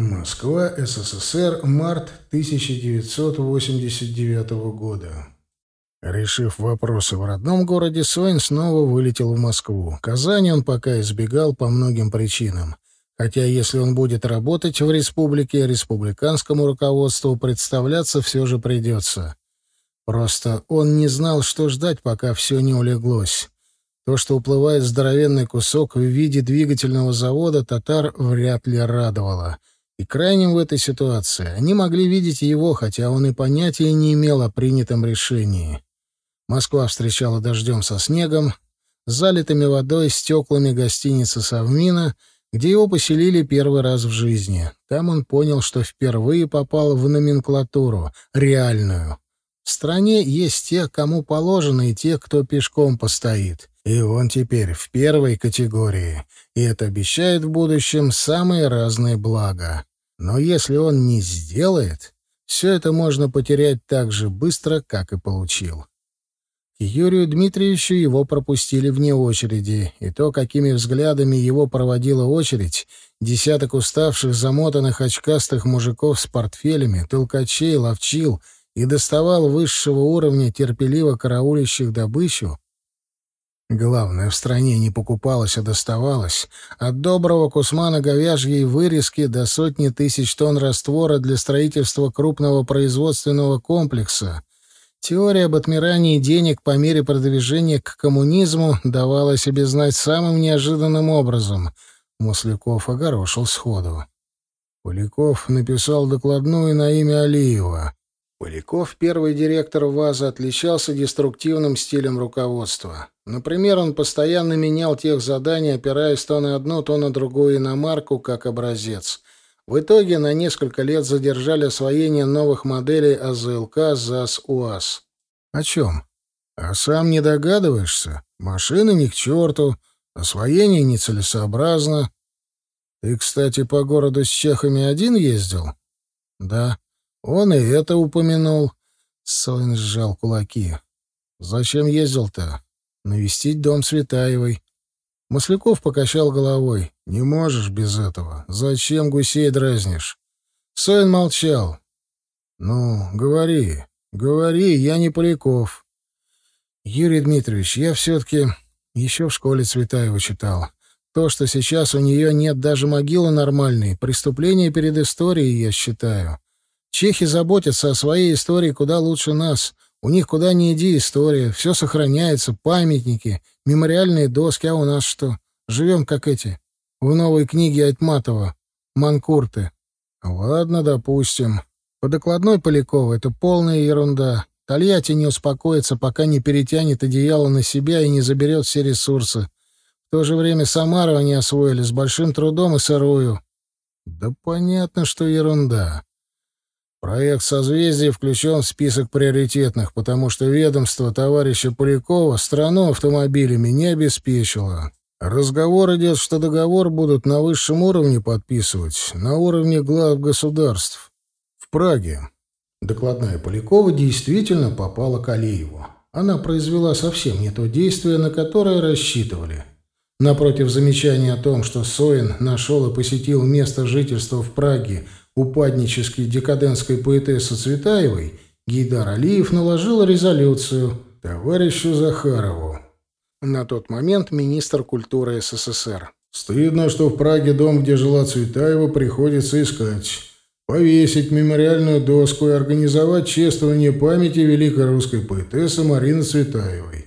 Москва, СССР, март 1989 года. Решив вопросы в родном городе, Соин снова вылетел в Москву. Казани он пока избегал по многим причинам. Хотя если он будет работать в республике, республиканскому руководству представляться все же придется. Просто он не знал, что ждать, пока все не улеглось. То, что уплывает здоровенный кусок в виде двигательного завода, татар вряд ли радовало. И крайним в этой ситуации они могли видеть его, хотя он и понятия не имел о принятом решении. Москва встречала дождем со снегом, залитыми водой стеклами гостиницы «Совмина», где его поселили первый раз в жизни. Там он понял, что впервые попал в номенклатуру, реальную. В стране есть те, кому положено, и те, кто пешком постоит. И он теперь в первой категории, и это обещает в будущем самые разные блага. Но если он не сделает, все это можно потерять так же быстро, как и получил. К Юрию Дмитриевичу его пропустили вне очереди, и то, какими взглядами его проводила очередь, десяток уставших, замотанных, очкастых мужиков с портфелями, толкачей, ловчил и доставал высшего уровня терпеливо караулящих добычу, Главное, в стране не покупалось, а доставалось. От доброго кусмана говяжьей вырезки до сотни тысяч тонн раствора для строительства крупного производственного комплекса. Теория об отмирании денег по мере продвижения к коммунизму давала себе знать самым неожиданным образом. Масляков огорошил сходу. Поляков написал докладную на имя Алиева. Поляков, первый директор ВАЗа, отличался деструктивным стилем руководства. Например, он постоянно менял тех задания, опираясь то на одну, то на другую иномарку, как образец. В итоге на несколько лет задержали освоение новых моделей АЗЛК, ЗАЗ, УАЗ. О чем? А сам не догадываешься? Машины ни к черту, освоение нецелесообразно. Ты, кстати, по городу с чехами один ездил? Да. Он и это упомянул. Сойн сжал кулаки. Зачем ездил-то? Навестить дом Светаевой. Масляков покачал головой. «Не можешь без этого. Зачем гусей дразнишь?» Сойн молчал. «Ну, говори, говори, я не Поляков». «Юрий Дмитриевич, я все-таки еще в школе Цветаева читал. То, что сейчас у нее нет даже могилы нормальной, преступление перед историей, я считаю. Чехи заботятся о своей истории куда лучше нас. У них куда ни иди история, все сохраняется, памятники, мемориальные доски, а у нас что? Живем как эти, в новой книге Айтматова, «Манкурты». Ладно, допустим. По докладной Полякова это полная ерунда. Тольятти не успокоится, пока не перетянет одеяло на себя и не заберет все ресурсы. В то же время Самару они освоили с большим трудом и сырую. Да понятно, что ерунда. Проект «Созвездие» включен в список приоритетных, потому что ведомство товарища Полякова страну автомобилями не обеспечило. Разговор идет, что договор будут на высшем уровне подписывать, на уровне глав государств. В Праге. Докладная Полякова действительно попала к Алиеву. Она произвела совсем не то действие, на которое рассчитывали. Напротив замечания о том, что Соин нашел и посетил место жительства в Праге – упаднической декадентской поэтессы Цветаевой, Гейдар Алиев наложил резолюцию товарищу Захарову. На тот момент министр культуры СССР. «Стыдно, что в Праге дом, где жила Цветаева, приходится искать. Повесить мемориальную доску и организовать чествование памяти великой русской поэтессы Марины Цветаевой.